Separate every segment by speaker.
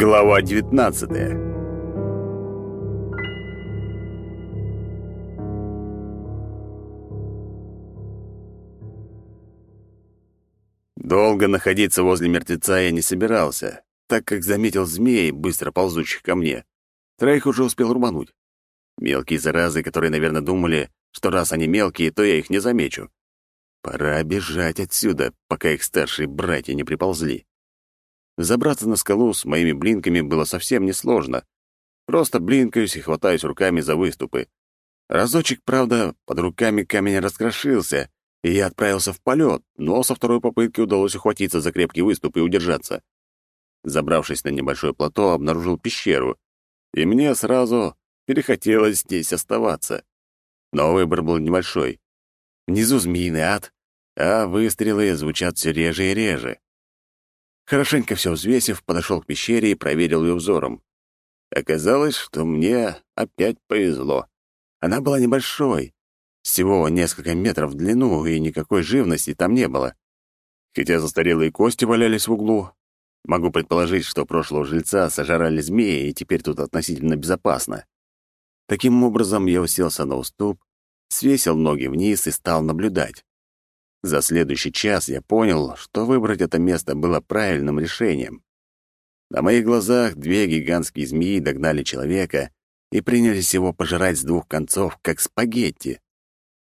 Speaker 1: Глава 19 Долго находиться возле мертвеца я не собирался, так как заметил змей, быстро ползущих ко мне. Троих уже успел рубануть. Мелкие заразы, которые, наверное, думали, что раз они мелкие, то я их не замечу. Пора бежать отсюда, пока их старшие братья не приползли. Забраться на скалу с моими блинками было совсем несложно. Просто блинкаюсь и хватаюсь руками за выступы. Разочек, правда, под руками камень раскрошился, и я отправился в полет, но со второй попытки удалось ухватиться за крепкий выступ и удержаться. Забравшись на небольшое плато, обнаружил пещеру, и мне сразу перехотелось здесь оставаться. Но выбор был небольшой. Внизу змеиный ад, а выстрелы звучат все реже и реже. Хорошенько все взвесив, подошел к пещере и проверил ее взором. Оказалось, что мне опять повезло. Она была небольшой, всего несколько метров в длину, и никакой живности там не было. Хотя застарелые кости валялись в углу, могу предположить, что прошлого жильца сожрали змеи, и теперь тут относительно безопасно. Таким образом, я уселся на уступ, свесил ноги вниз и стал наблюдать. За следующий час я понял, что выбрать это место было правильным решением. На моих глазах две гигантские змеи догнали человека и принялись его пожирать с двух концов, как спагетти.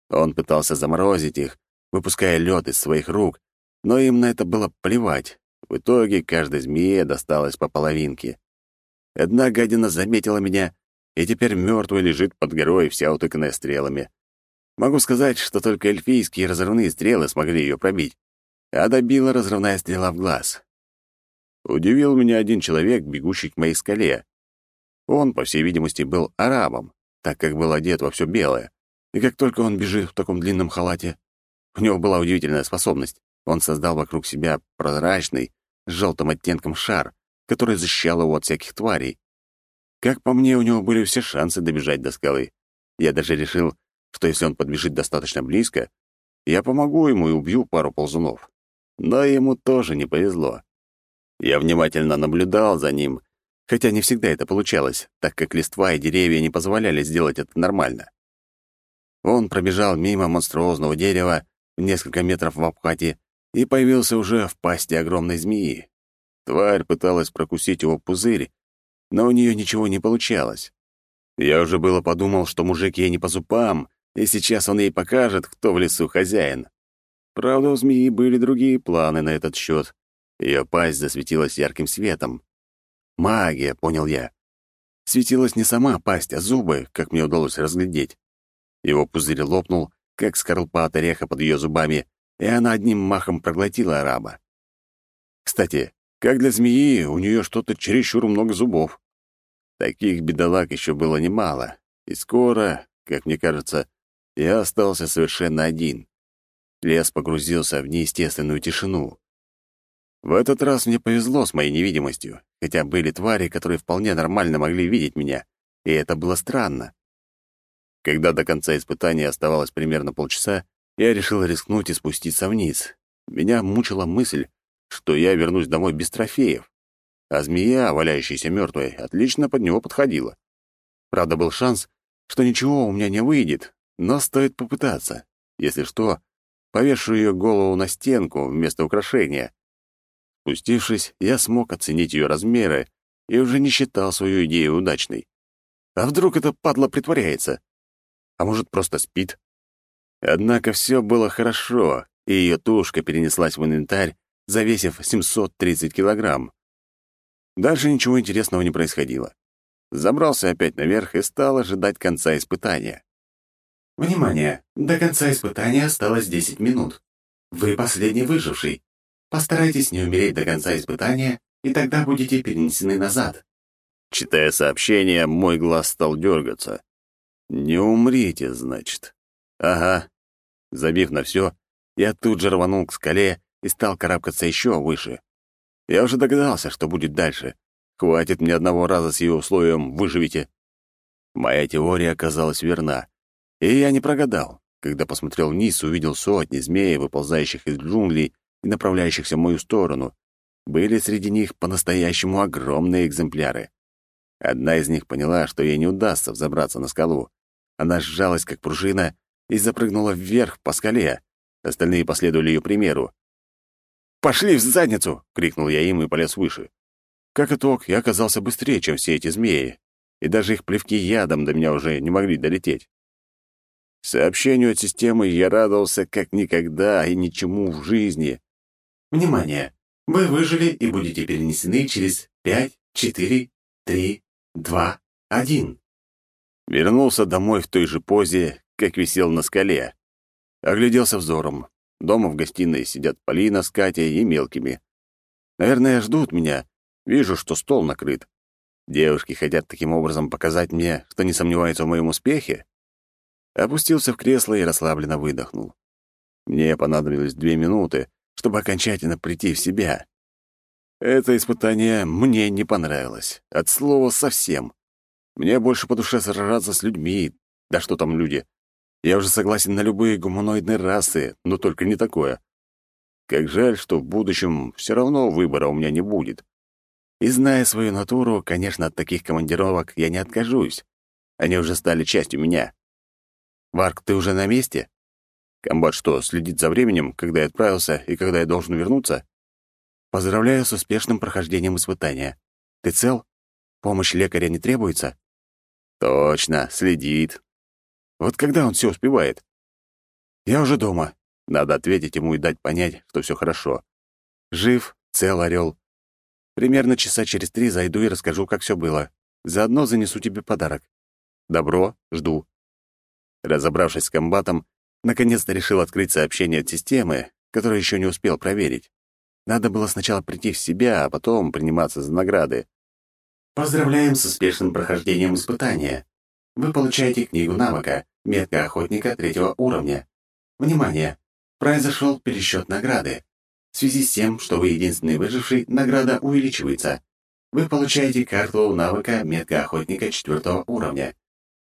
Speaker 1: Он пытался заморозить их, выпуская лед из своих рук, но им на это было плевать. В итоге каждой змее досталось по половинке. Одна гадина заметила меня и теперь мертвый лежит под горой, вся утыканная стрелами. Могу сказать, что только эльфийские разрывные стрелы смогли ее пробить, а добила разрывная стрела в глаз. Удивил меня один человек, бегущий к моей скале. Он, по всей видимости, был арабом, так как был одет во все белое. И как только он бежит в таком длинном халате, у него была удивительная способность. Он создал вокруг себя прозрачный, с желтым оттенком шар, который защищал его от всяких тварей. Как по мне, у него были все шансы добежать до скалы. Я даже решил, что если он подбежит достаточно близко, я помогу ему и убью пару ползунов. Но ему тоже не повезло. Я внимательно наблюдал за ним, хотя не всегда это получалось, так как листва и деревья не позволяли сделать это нормально. Он пробежал мимо монструозного дерева в несколько метров в обхвате и появился уже в пасти огромной змеи. Тварь пыталась прокусить его пузырь, но у нее ничего не получалось. Я уже было подумал, что мужик ей не по зубам, и сейчас он ей покажет, кто в лесу хозяин. Правда, у змеи были другие планы на этот счет. Ее пасть засветилась ярким светом. Магия, понял я. Светилась не сама пасть, а зубы, как мне удалось разглядеть. Его пузырь лопнул, как скорлупа от ореха под ее зубами, и она одним махом проглотила араба. Кстати, как для змеи, у нее что-то чересчур много зубов. Таких бедолаг еще было немало, и скоро, как мне кажется, я остался совершенно один. Лес погрузился в неестественную тишину. В этот раз мне повезло с моей невидимостью, хотя были твари, которые вполне нормально могли видеть меня, и это было странно. Когда до конца испытания оставалось примерно полчаса, я решил рискнуть и спуститься вниз. Меня мучила мысль, что я вернусь домой без трофеев. А змея, валяющаяся мертвой, отлично под него подходила. Правда, был шанс, что ничего у меня не выйдет, но стоит попытаться. Если что, повешу ее голову на стенку вместо украшения. Спустившись, я смог оценить ее размеры и уже не считал свою идею удачной. А вдруг это падла притворяется? А может, просто спит? Однако все было хорошо, и ее тушка перенеслась в инвентарь, завесив 730 килограмм. Дальше ничего интересного не происходило. Забрался опять наверх и стал ожидать конца испытания.
Speaker 2: Внимание! До конца испытания осталось 10 минут. Вы последний выживший. Постарайтесь не умереть до конца испытания, и тогда будете перенесены назад.
Speaker 1: Читая сообщение, мой глаз стал дергаться. «Не умрите, значит». «Ага». Забив на все, я тут же рванул к скале и стал карабкаться еще выше. Я уже догадался, что будет дальше. Хватит мне одного раза с ее условием «выживите». Моя теория оказалась верна. И я не прогадал. Когда посмотрел вниз, увидел сотни змей, выползающих из джунглей и направляющихся в мою сторону. были среди них по-настоящему огромные экземпляры. Одна из них поняла, что ей не удастся взобраться на скалу. Она сжалась, как пружина, и запрыгнула вверх по скале. Остальные последовали ее примеру. «Пошли в задницу!» — крикнул я им и полез выше. Как итог, я оказался быстрее, чем все эти змеи, и даже их плевки ядом до меня уже не могли долететь. Сообщению от системы я радовался как никогда и ничему в жизни.
Speaker 2: Внимание! Вы выжили и будете перенесены через пять, четыре, три, два, один.
Speaker 1: Вернулся домой в той же позе, как висел на скале. Огляделся взором. Дома в гостиной сидят Полина с Катей и мелкими. Наверное, ждут меня. Вижу, что стол накрыт. Девушки хотят таким образом показать мне, что не сомневаются в моем успехе. Опустился в кресло и расслабленно выдохнул. Мне понадобилось две минуты, чтобы окончательно прийти в себя. Это испытание мне не понравилось. От слова совсем. Мне больше по душе сражаться с людьми. Да что там люди? Я уже согласен на любые гуманоидные расы, но только не такое. Как жаль, что в будущем все равно выбора у меня не будет. И зная свою натуру, конечно, от таких командировок я не откажусь. Они уже стали частью меня. «Варк, ты уже на месте?» Комбат что, следит за временем, когда я отправился и когда я должен вернуться? Поздравляю с успешным прохождением испытания. Ты цел? Помощь лекаря не требуется? Точно, следит. Вот когда он все успевает? Я уже дома. Надо ответить ему и дать понять, что все хорошо. Жив, цел, орел. Примерно часа через три зайду и расскажу, как все было. Заодно занесу тебе подарок. Добро, жду. Разобравшись с комбатом, наконец-то решил открыть сообщение от системы, которое еще не успел проверить. Надо было сначала прийти в себя, а потом приниматься за награды.
Speaker 2: Поздравляем с успешным прохождением испытания. Вы получаете книгу навыка «Метка охотника третьего уровня». Внимание! Произошел пересчет награды. В связи с тем, что вы единственный выживший, награда увеличивается. Вы получаете карту навыка «Метка охотника четвертого уровня».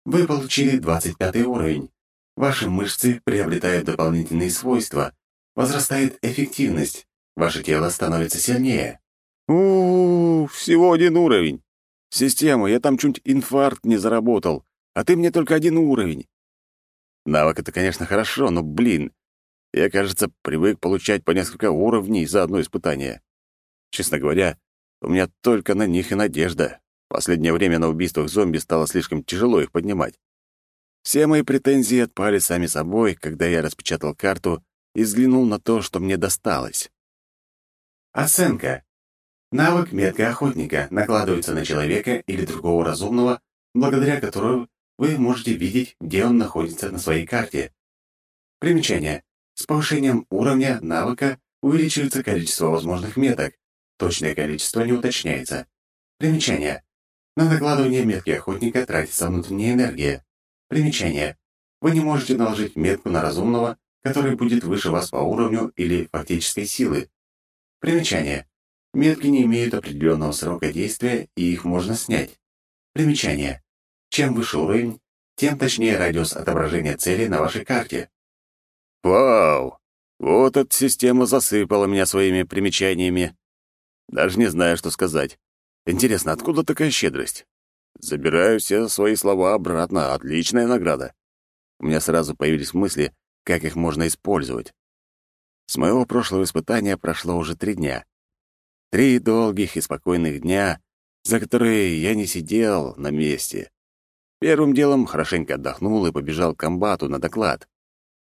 Speaker 2: Вы получили 25 уровень. Ваши мышцы приобретают дополнительные свойства. Возрастает эффективность. Ваше тело становится сильнее.
Speaker 1: у, -у, -у всего один уровень. Система, я там чуть инфаркт не заработал, а ты мне только один уровень. Навык — это, конечно, хорошо, но, блин, я, кажется, привык получать по несколько уровней за одно испытание. Честно говоря, у меня только на них и надежда. Последнее время на убийствах зомби стало слишком тяжело их поднимать. Все мои претензии отпали сами собой, когда я распечатал карту и взглянул на то, что мне досталось.
Speaker 2: Оценка. Навык метка охотника накладывается на человека или другого разумного, благодаря которому вы можете видеть, где он находится на своей карте. Примечание. С повышением уровня навыка увеличивается количество возможных меток. Точное количество не уточняется. Примечание. На накладывание метки охотника тратится внутренняя энергия. Примечание. Вы не можете наложить метку на разумного, который будет выше вас по уровню или фактической силы. Примечание. Метки не имеют определенного срока действия, и их можно снять. Примечание. Чем выше уровень, тем точнее радиус отображения цели на вашей карте.
Speaker 1: Вау! Вот эта система засыпала меня своими примечаниями. Даже не знаю, что сказать. Интересно, откуда такая щедрость? Забираю все свои слова обратно. Отличная награда. У меня сразу появились мысли, как их можно использовать. С моего прошлого испытания прошло уже три дня. Три долгих и спокойных дня, за которые я не сидел на месте. Первым делом хорошенько отдохнул и побежал к комбату на доклад.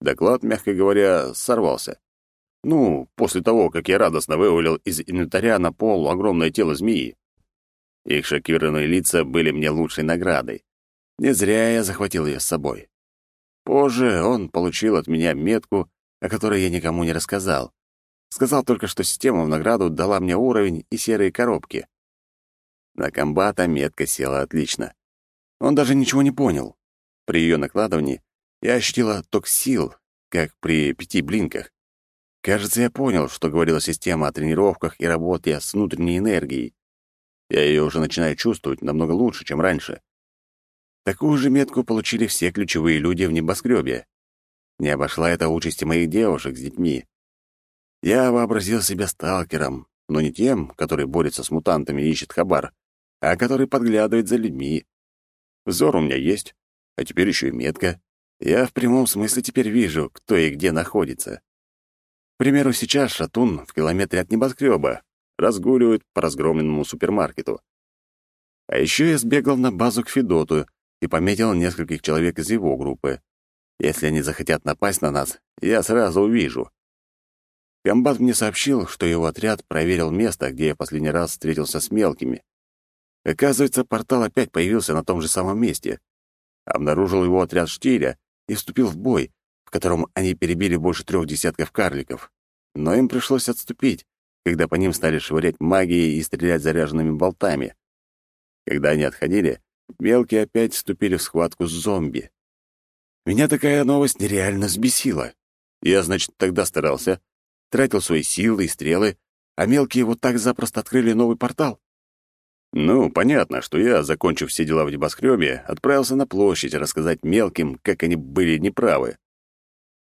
Speaker 1: Доклад, мягко говоря, сорвался. Ну, после того, как я радостно вывалил из инвентаря на пол огромное тело змеи. Их шокированные лица были мне лучшей наградой. Не зря я захватил ее с собой. Позже он получил от меня метку, о которой я никому не рассказал. Сказал только, что система в награду дала мне уровень и серые коробки. На комбата метка села отлично. Он даже ничего не понял. При ее накладывании я ощутила ток сил, как при пяти блинках. Кажется, я понял, что говорила система о тренировках и работе с внутренней энергией. Я ее уже начинаю чувствовать намного лучше, чем раньше. Такую же метку получили все ключевые люди в небоскребе. Не обошла это участи моих девушек с детьми. Я вообразил себя сталкером, но не тем, который борется с мутантами и ищет хабар, а который подглядывает за людьми. Взор у меня есть, а теперь еще и метка. Я в прямом смысле теперь вижу, кто и где находится. К примеру, сейчас Шатун в километре от небоскреба разгуливает по разгромленному супермаркету. А еще я сбегал на базу к Федоту и пометил нескольких человек из его группы. Если они захотят напасть на нас, я сразу увижу. Комбат мне сообщил, что его отряд проверил место, где я последний раз встретился с мелкими. Оказывается, портал опять появился на том же самом месте. Обнаружил его отряд штиля и вступил в бой, в котором они перебили больше трех десятков карликов. Но им пришлось отступить, когда по ним стали швырять магией и стрелять заряженными болтами. Когда они отходили, мелкие опять вступили в схватку с зомби. Меня такая новость нереально взбесила. Я, значит, тогда старался, тратил свои силы и стрелы, а мелкие вот так запросто открыли новый портал. Ну, понятно, что я, закончив все дела в небоскребе, отправился на площадь рассказать мелким, как они были неправы.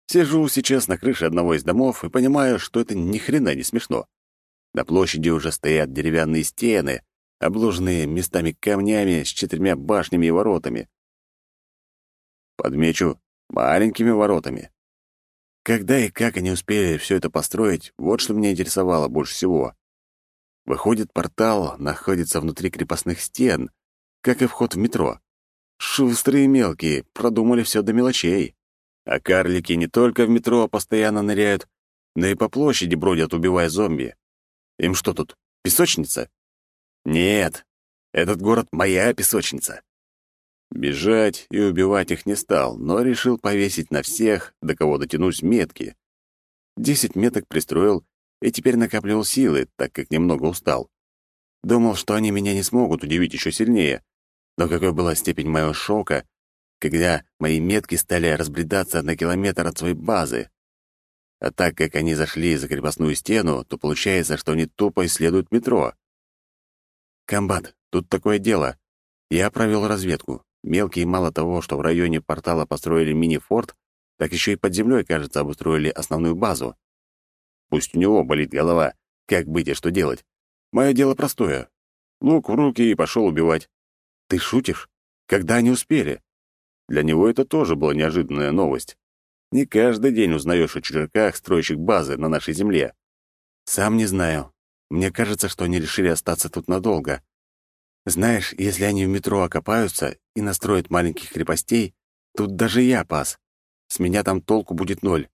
Speaker 1: Сижу сейчас на крыше одного из домов и понимаю, что это ни хрена не смешно. На площади уже стоят деревянные стены, обложенные местами камнями с четырьмя башнями и воротами. Подмечу, маленькими воротами. Когда и как они успели все это построить, вот что меня интересовало больше всего. Выходит, портал находится внутри крепостных стен, как и вход в метро. Шустрые мелкие, продумали все до мелочей. А карлики не только в метро постоянно ныряют, но и по площади бродят, убивая зомби. Им что тут, песочница? Нет, этот город — моя песочница. Бежать и убивать их не стал, но решил повесить на всех, до кого дотянусь, метки. Десять меток пристроил и теперь накапливал силы, так как немного устал. Думал, что они меня не смогут удивить еще сильнее. Но какой была степень моего шока, когда мои метки стали разбредаться на километр от своей базы. А так как они зашли за крепостную стену, то получается, что они тупо исследуют метро. «Комбат, тут такое дело. Я провел разведку. Мелкие мало того, что в районе портала построили мини-форт, так еще и под землей, кажется, обустроили основную базу. Пусть у него болит голова, как быть и что делать. Мое дело простое. Лук в руки и пошел убивать. Ты шутишь? Когда они успели? Для него это тоже была неожиданная новость. Не каждый день узнаешь о чужаках, строящих базы на нашей земле. Сам не знаю. Мне кажется, что они решили остаться тут надолго. Знаешь, если они в метро окопаются и настроят маленьких крепостей, тут даже я пас. С меня там толку будет ноль.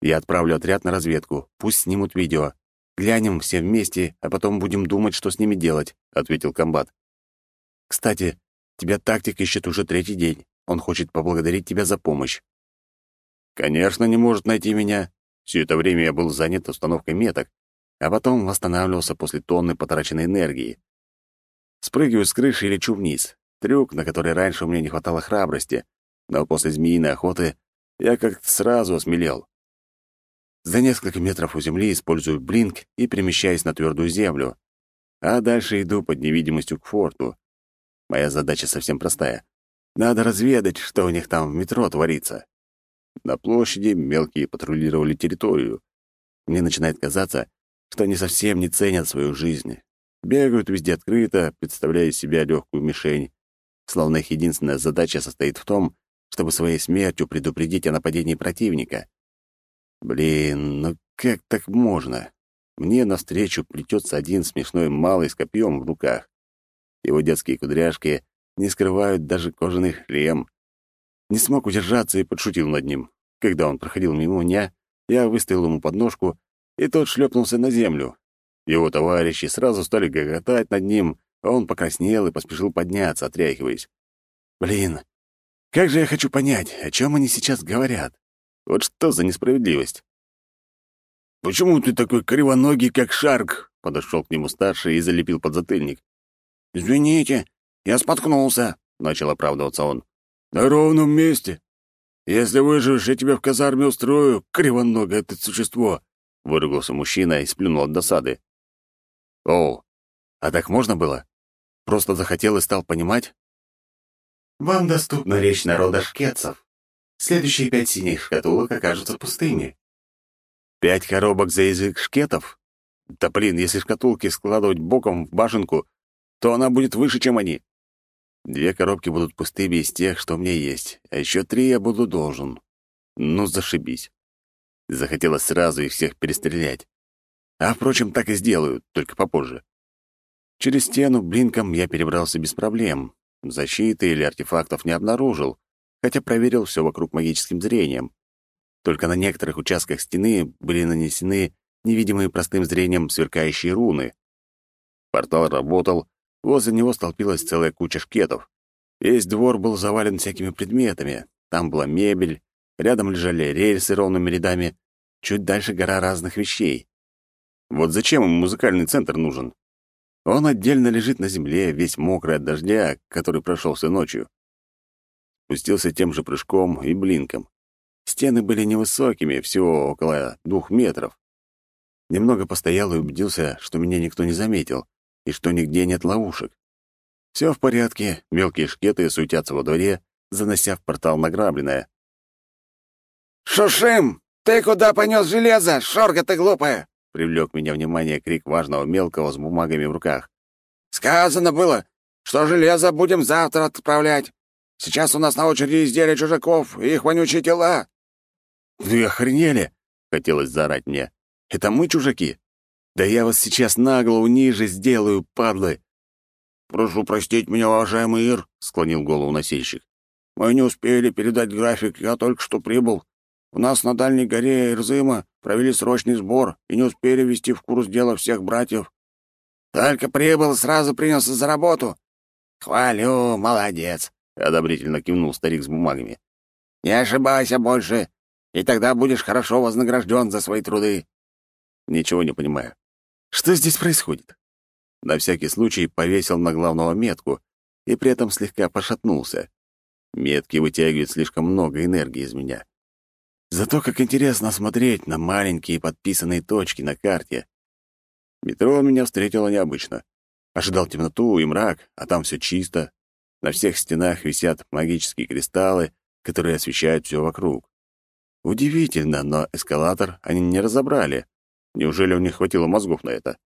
Speaker 1: Я отправлю отряд на разведку, пусть снимут видео. Глянем все вместе, а потом будем думать, что с ними делать», — ответил комбат. «Кстати, тебя тактик ищет уже третий день. Он хочет поблагодарить тебя за помощь». «Конечно, не может найти меня. Все это время я был занят установкой меток, а потом восстанавливался после тонны потраченной энергии. Спрыгиваю с крыши и лечу вниз. Трюк, на который раньше у меня не хватало храбрости, но после змеиной охоты я как-то сразу осмелел. За несколько метров у земли использую блинк и перемещаюсь на твердую землю, а дальше иду под невидимостью к форту. Моя задача совсем простая. Надо разведать, что у них там в метро творится. На площади мелкие патрулировали территорию. Мне начинает казаться, что они совсем не ценят свою жизнь, Бегают везде открыто, представляя из себя легкую мишень. Словно их единственная задача состоит в том, чтобы своей смертью предупредить о нападении противника. Блин, ну как так можно? Мне навстречу плетется один смешной малый с копьем в руках. Его детские кудряшки не скрывают даже кожаный шлем. Не смог удержаться и подшутил над ним. Когда он проходил мимо меня, я выставил ему подножку, и тот шлепнулся на землю, его товарищи сразу стали гоготать над ним, а он покраснел и поспешил подняться, отряхиваясь. «Блин, как же я хочу понять, о чем они сейчас говорят? Вот что за несправедливость?» «Почему ты такой кривоногий, как Шарк?» — подошел к нему старший и залепил подзатыльник. «Извините, я споткнулся», — начал оправдываться он. «На ровном месте. Если выживешь, я тебя в казарме устрою, кривоногое это существо», — выругался мужчина и сплюнул от досады. О, а так можно было? Просто захотел и стал понимать?
Speaker 2: Вам доступна речь народа шкетцев. Следующие пять синих шкатулок окажутся пустыми.
Speaker 1: Пять коробок за язык шкетов? Да блин, если шкатулки складывать боком в башенку, то она будет выше, чем они. Две коробки будут пустыми из тех, что у меня есть, а еще три я буду должен. Ну, зашибись. Захотелось сразу их всех перестрелять. А, впрочем, так и сделаю, только попозже. Через стену блинком я перебрался без проблем. Защиты или артефактов не обнаружил, хотя проверил все вокруг магическим зрением. Только на некоторых участках стены были нанесены невидимые простым зрением сверкающие руны. Портал работал, возле него столпилась целая куча шкетов. Весь двор был завален всякими предметами. Там была мебель, рядом лежали рельсы ровными рядами, чуть дальше гора разных вещей. Вот зачем ему музыкальный центр нужен? Он отдельно лежит на земле, весь мокрый от дождя, который прошелся ночью. Спустился тем же прыжком и блинком. Стены были невысокими, всего около двух метров. Немного постоял и убедился, что меня никто не заметил и что нигде нет ловушек. Все в порядке, мелкие шкеты суетятся во дворе, занося в портал награбленное.
Speaker 3: «Шушим! Ты куда понес железо, шорга ты глупая?»
Speaker 1: — привлек меня внимание крик важного мелкого с бумагами в руках.
Speaker 3: «Сказано было, что железо будем завтра отправлять. Сейчас у нас на очереди изделия чужаков и их вонючие тела».
Speaker 1: «Вы охренели?» — хотелось заорать мне. «Это мы чужаки? Да я вас сейчас нагло ниже сделаю, падлы!»
Speaker 3: «Прошу простить меня, уважаемый Ир», — склонил голову носильщик. «Мы не успели передать график, я только что прибыл. У нас на дальней горе Ирзыма провели срочный сбор и не успели ввести в курс дела всех братьев. Только прибыл, сразу принялся за работу. Хвалю, молодец», — одобрительно кивнул старик с бумагами. «Не ошибайся больше, и тогда будешь хорошо вознагражден за свои труды».
Speaker 1: Ничего не понимаю. Что здесь происходит? На всякий случай повесил на главного метку и при этом слегка пошатнулся. Метки вытягивают слишком много энергии из меня. Зато как интересно смотреть на маленькие подписанные точки на карте. Метро меня встретило необычно. Ожидал темноту и мрак, а там все чисто. На всех стенах висят магические кристаллы, которые освещают все вокруг. Удивительно, но эскалатор они не разобрали. Неужели у них хватило мозгов на это?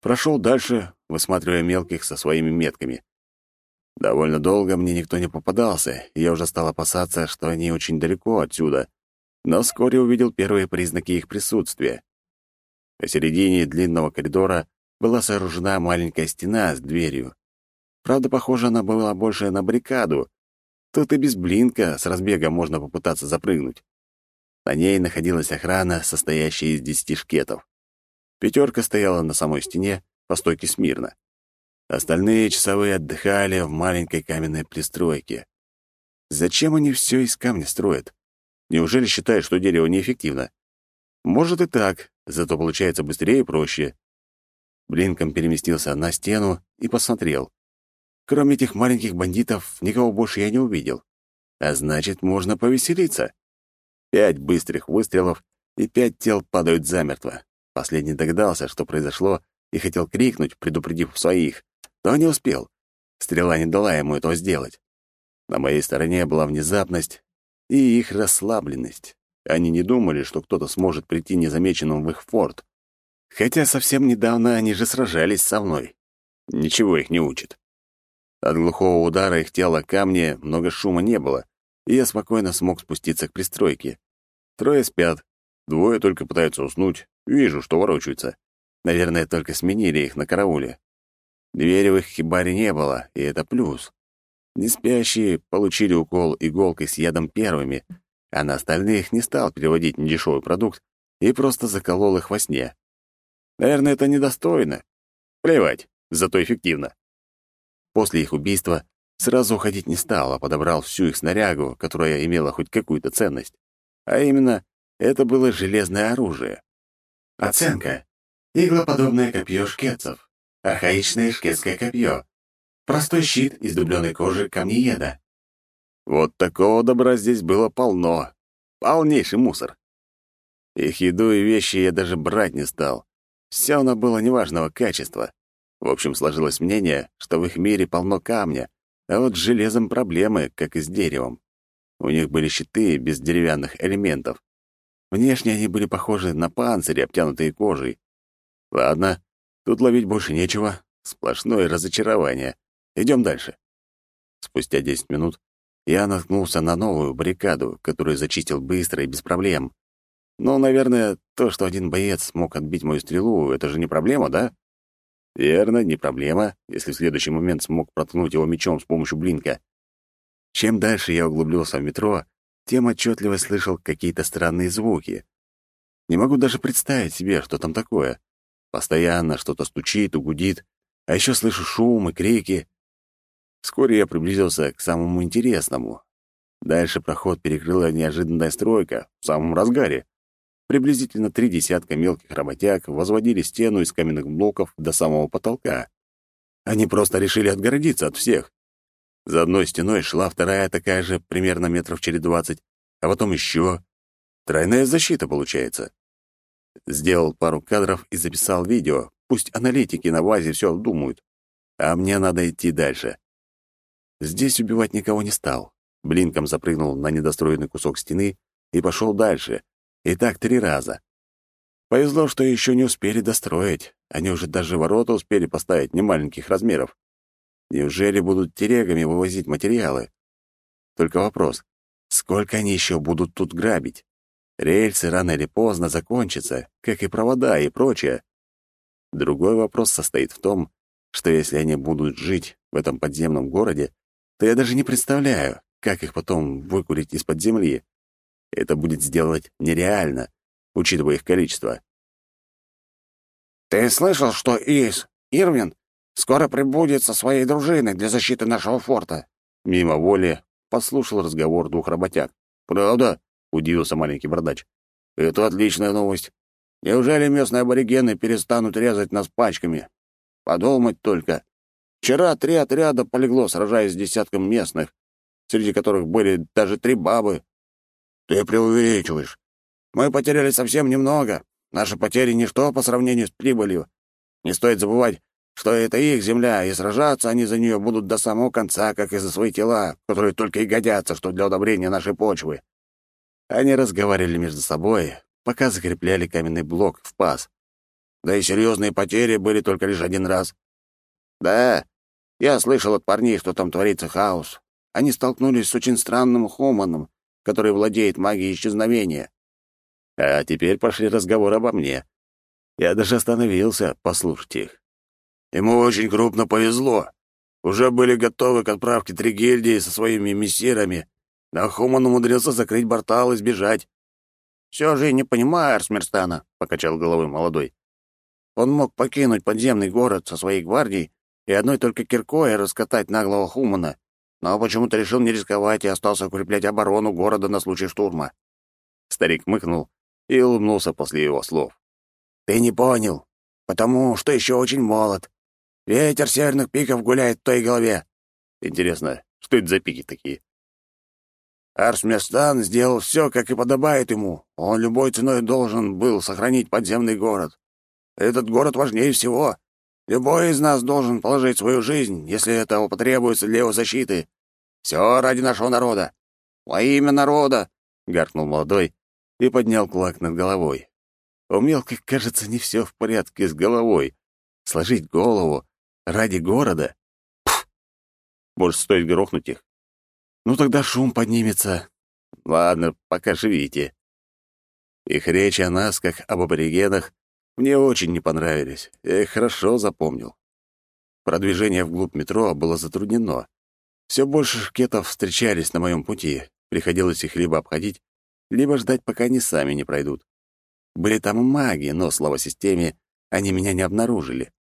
Speaker 1: Прошел дальше, высматривая мелких со своими метками. Довольно долго мне никто не попадался, и я уже стал опасаться, что они очень далеко отсюда, но вскоре увидел первые признаки их присутствия. Посередине длинного коридора была сооружена маленькая стена с дверью. Правда, похоже, она была больше на баррикаду. Тут и без блинка с разбега можно попытаться запрыгнуть. На ней находилась охрана, состоящая из десяти шкетов. Пятерка стояла на самой стене, по стойке смирно. Остальные часовые отдыхали в маленькой каменной пристройке. Зачем они все из камня строят? Неужели считают, что дерево неэффективно? Может и так, зато получается быстрее и проще. Блинком переместился на стену и посмотрел. Кроме этих маленьких бандитов, никого больше я не увидел. А значит, можно повеселиться. Пять быстрых выстрелов, и пять тел падают замертво. Последний догадался, что произошло, и хотел крикнуть, предупредив своих, но не успел. Стрела не дала ему этого сделать. На моей стороне была внезапность, и их расслабленность. Они не думали, что кто-то сможет прийти незамеченным в их форт. Хотя совсем недавно они же сражались со мной. Ничего их не учит. От глухого удара их тела камни много шума не было, и я спокойно смог спуститься к пристройке. Трое спят, двое только пытаются уснуть, вижу, что ворочаются. Наверное, только сменили их на карауле. Двери в их хибаре не было, и это плюс. Неспящие получили укол иголкой с ядом первыми, а на остальных не стал переводить недешевый продукт и просто заколол их во сне. Наверное, это недостойно. Плевать, зато эффективно. После их убийства сразу уходить не стал, а подобрал всю их снарягу, которая имела хоть какую-то ценность. А именно, это было железное оружие.
Speaker 2: Оценка. Иглоподобное копье шкетцев. Архаичное шкетское копье. Простой щит из дубленой кожи камнееда.
Speaker 1: Вот такого добра здесь было полно. Полнейший мусор. Их еду и вещи я даже брать не стал. Все оно было неважного качества. В общем, сложилось мнение, что в их мире полно камня, а вот с железом проблемы, как и с деревом. У них были щиты без деревянных элементов. Внешне они были похожи на панцири, обтянутые кожей. Ладно, тут ловить больше нечего. Сплошное разочарование. Идем дальше. Спустя десять минут я наткнулся на новую баррикаду, которую зачистил быстро и без проблем. Ну, наверное, то, что один боец смог отбить мою стрелу, это же не проблема, да? Верно, не проблема, если в следующий момент смог проткнуть его мечом с помощью блинка. Чем дальше я углублялся в метро, тем отчетливо слышал какие-то странные звуки. Не могу даже представить себе, что там такое. Постоянно что-то стучит, угудит, а еще слышу шум и крики. Вскоре я приблизился к самому интересному. Дальше проход перекрыла неожиданная стройка в самом разгаре. Приблизительно три десятка мелких работяг возводили стену из каменных блоков до самого потолка. Они просто решили отгородиться от всех. За одной стеной шла вторая такая же, примерно метров через двадцать, а потом еще. Тройная защита получается. Сделал пару кадров и записал видео. Пусть аналитики на базе все думают. А мне надо идти дальше. Здесь убивать никого не стал. Блинком запрыгнул на недостроенный кусок стены и пошел дальше, и так три раза. Повезло, что еще не успели достроить. Они уже даже ворота успели поставить немаленьких размеров. Неужели будут терегами вывозить материалы? Только вопрос, сколько они еще будут тут грабить? Рельсы рано или поздно закончатся, как и провода и прочее. Другой вопрос состоит в том, что если они будут жить в этом подземном городе, то я даже не представляю, как их потом выкурить из-под земли. Это будет сделать нереально, учитывая их количество.
Speaker 3: «Ты слышал, что Ис, Ирвин, скоро прибудет со своей дружиной для защиты нашего форта?»
Speaker 1: Мимо воли послушал разговор двух работяг. «Правда?» — удивился маленький бородач. «Это отличная новость. Неужели местные аборигены перестанут резать нас пачками? Подумать только. Вчера три отряда полегло, сражаясь с десятком местных, среди которых были даже три бабы. «Ты преувеличиваешь. Мы потеряли совсем немного. Наши потери — ничто по сравнению с прибылью. Не стоит забывать, что это их земля, и сражаться они за нее будут до самого конца, как и за свои тела, которые только и годятся, что для удобрения нашей почвы». Они разговаривали между собой, пока закрепляли каменный блок в паз. Да и серьезные потери были только лишь один раз. Да, я слышал от парней, что там творится хаос. Они столкнулись с очень странным хуманом, который владеет магией исчезновения. А теперь пошли разговоры обо мне. Я даже остановился послушать их. Ему очень крупно повезло. Уже были готовы к отправке три гильдии со своими мессирами, но Хуман умудрился закрыть портал и сбежать. «Все же не понимаю Арсмерстана», — покачал головой молодой. «Он мог покинуть подземный город со своей гвардией и одной только киркой раскатать наглого Хумана, но почему-то решил не рисковать и остался укреплять оборону города на случай штурма. Старик мыкнул и улыбнулся после его слов. «Ты не понял, потому что еще очень молод. Ветер северных пиков гуляет в той голове. Интересно, что это за пики такие?» Арсместан сделал все, как и подобает ему. Он любой ценой должен был сохранить подземный город. Этот город важнее всего. Любой из нас должен положить свою жизнь, если это потребуется для его защиты. Все ради нашего народа. Во имя народа!» — гаркнул молодой и поднял кулак над головой. У мелких, кажется, не все в порядке с головой. Сложить голову ради города? Пф! Может, стоит грохнуть их? Ну тогда шум поднимется. Ладно, пока живите. Их речь о нас, как об аборигенах, мне очень не понравились. Я их хорошо запомнил. Продвижение вглубь метро было затруднено. Все больше шкетов встречались на моем пути. Приходилось их либо обходить, либо ждать, пока они сами не пройдут. Были там маги, но, слава системе, они меня не обнаружили.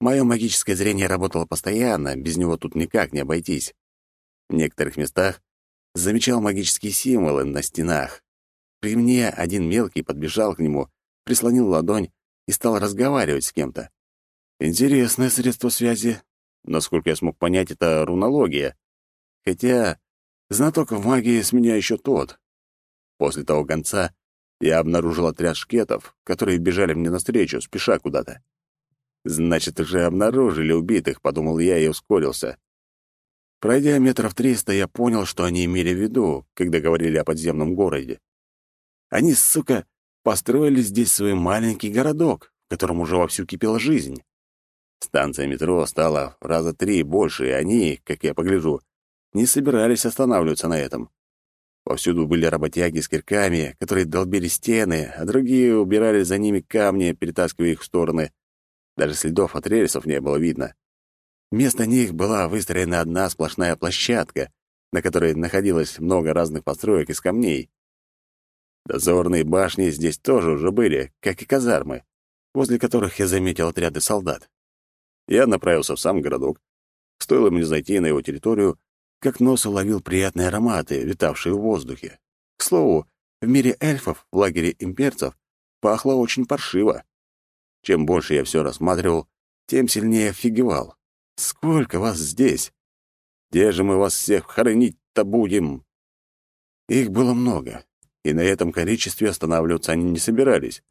Speaker 1: Мое магическое зрение работало постоянно, без него тут никак не обойтись. В некоторых местах замечал магические символы на стенах. При мне один мелкий подбежал к нему, прислонил ладонь и стал разговаривать с кем-то. Интересное средство связи. Насколько я смог понять, это рунология. Хотя знаток в магии с меня еще тот. После того конца я обнаружил отряд шкетов, которые бежали мне навстречу, спеша куда-то. Значит, уже обнаружили убитых, подумал я и ускорился. Пройдя метров триста, я понял, что они имели в виду, когда говорили о подземном городе. Они, сука, построили здесь свой маленький городок, в котором уже вовсю кипела жизнь. Станция метро стала в раза три больше, и они, как я погляжу, не собирались останавливаться на этом. Повсюду были работяги с кирками, которые долбили стены, а другие убирали за ними камни, перетаскивая их в стороны. Даже следов от рельсов не было видно. Вместо них была выстроена одна сплошная площадка, на которой находилось много разных построек из камней. Дозорные башни здесь тоже уже были, как и казармы, возле которых я заметил отряды солдат. Я направился в сам городок. Стоило мне зайти на его территорию, как нос уловил приятные ароматы, витавшие в воздухе. К слову, в мире эльфов, в лагере имперцев, пахло очень паршиво. Чем больше я все рассматривал, тем сильнее офигевал. Сколько вас здесь? Где же мы вас всех хоронить-то будем? Их было много, и на этом количестве останавливаться они не собирались.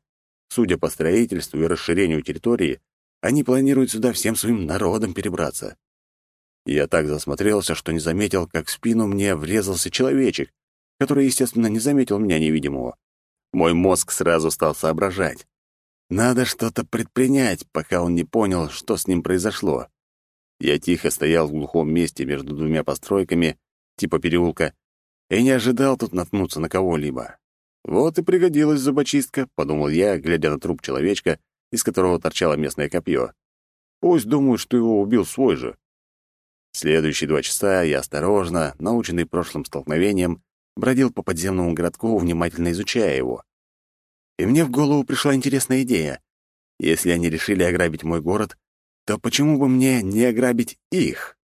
Speaker 1: Судя по строительству и расширению территории, они планируют сюда всем своим народом перебраться. Я так засмотрелся, что не заметил, как в спину мне врезался человечек, который, естественно, не заметил меня невидимого. Мой мозг сразу стал соображать. Надо что-то предпринять, пока он не понял, что с ним произошло. Я тихо стоял в глухом месте между двумя постройками, типа переулка, и не ожидал тут наткнуться на кого-либо. Вот и пригодилась зубочистка, подумал я, глядя на труп человечка, из которого торчало местное копье. Пусть думают, что его убил свой же. Следующие два часа я осторожно, наученный прошлым столкновением, бродил по подземному городку, внимательно изучая его. И мне в голову пришла интересная идея. Если они решили ограбить мой город, то почему бы мне не ограбить их?